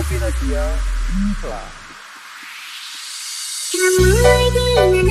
Novinasia Diva Kamu lagi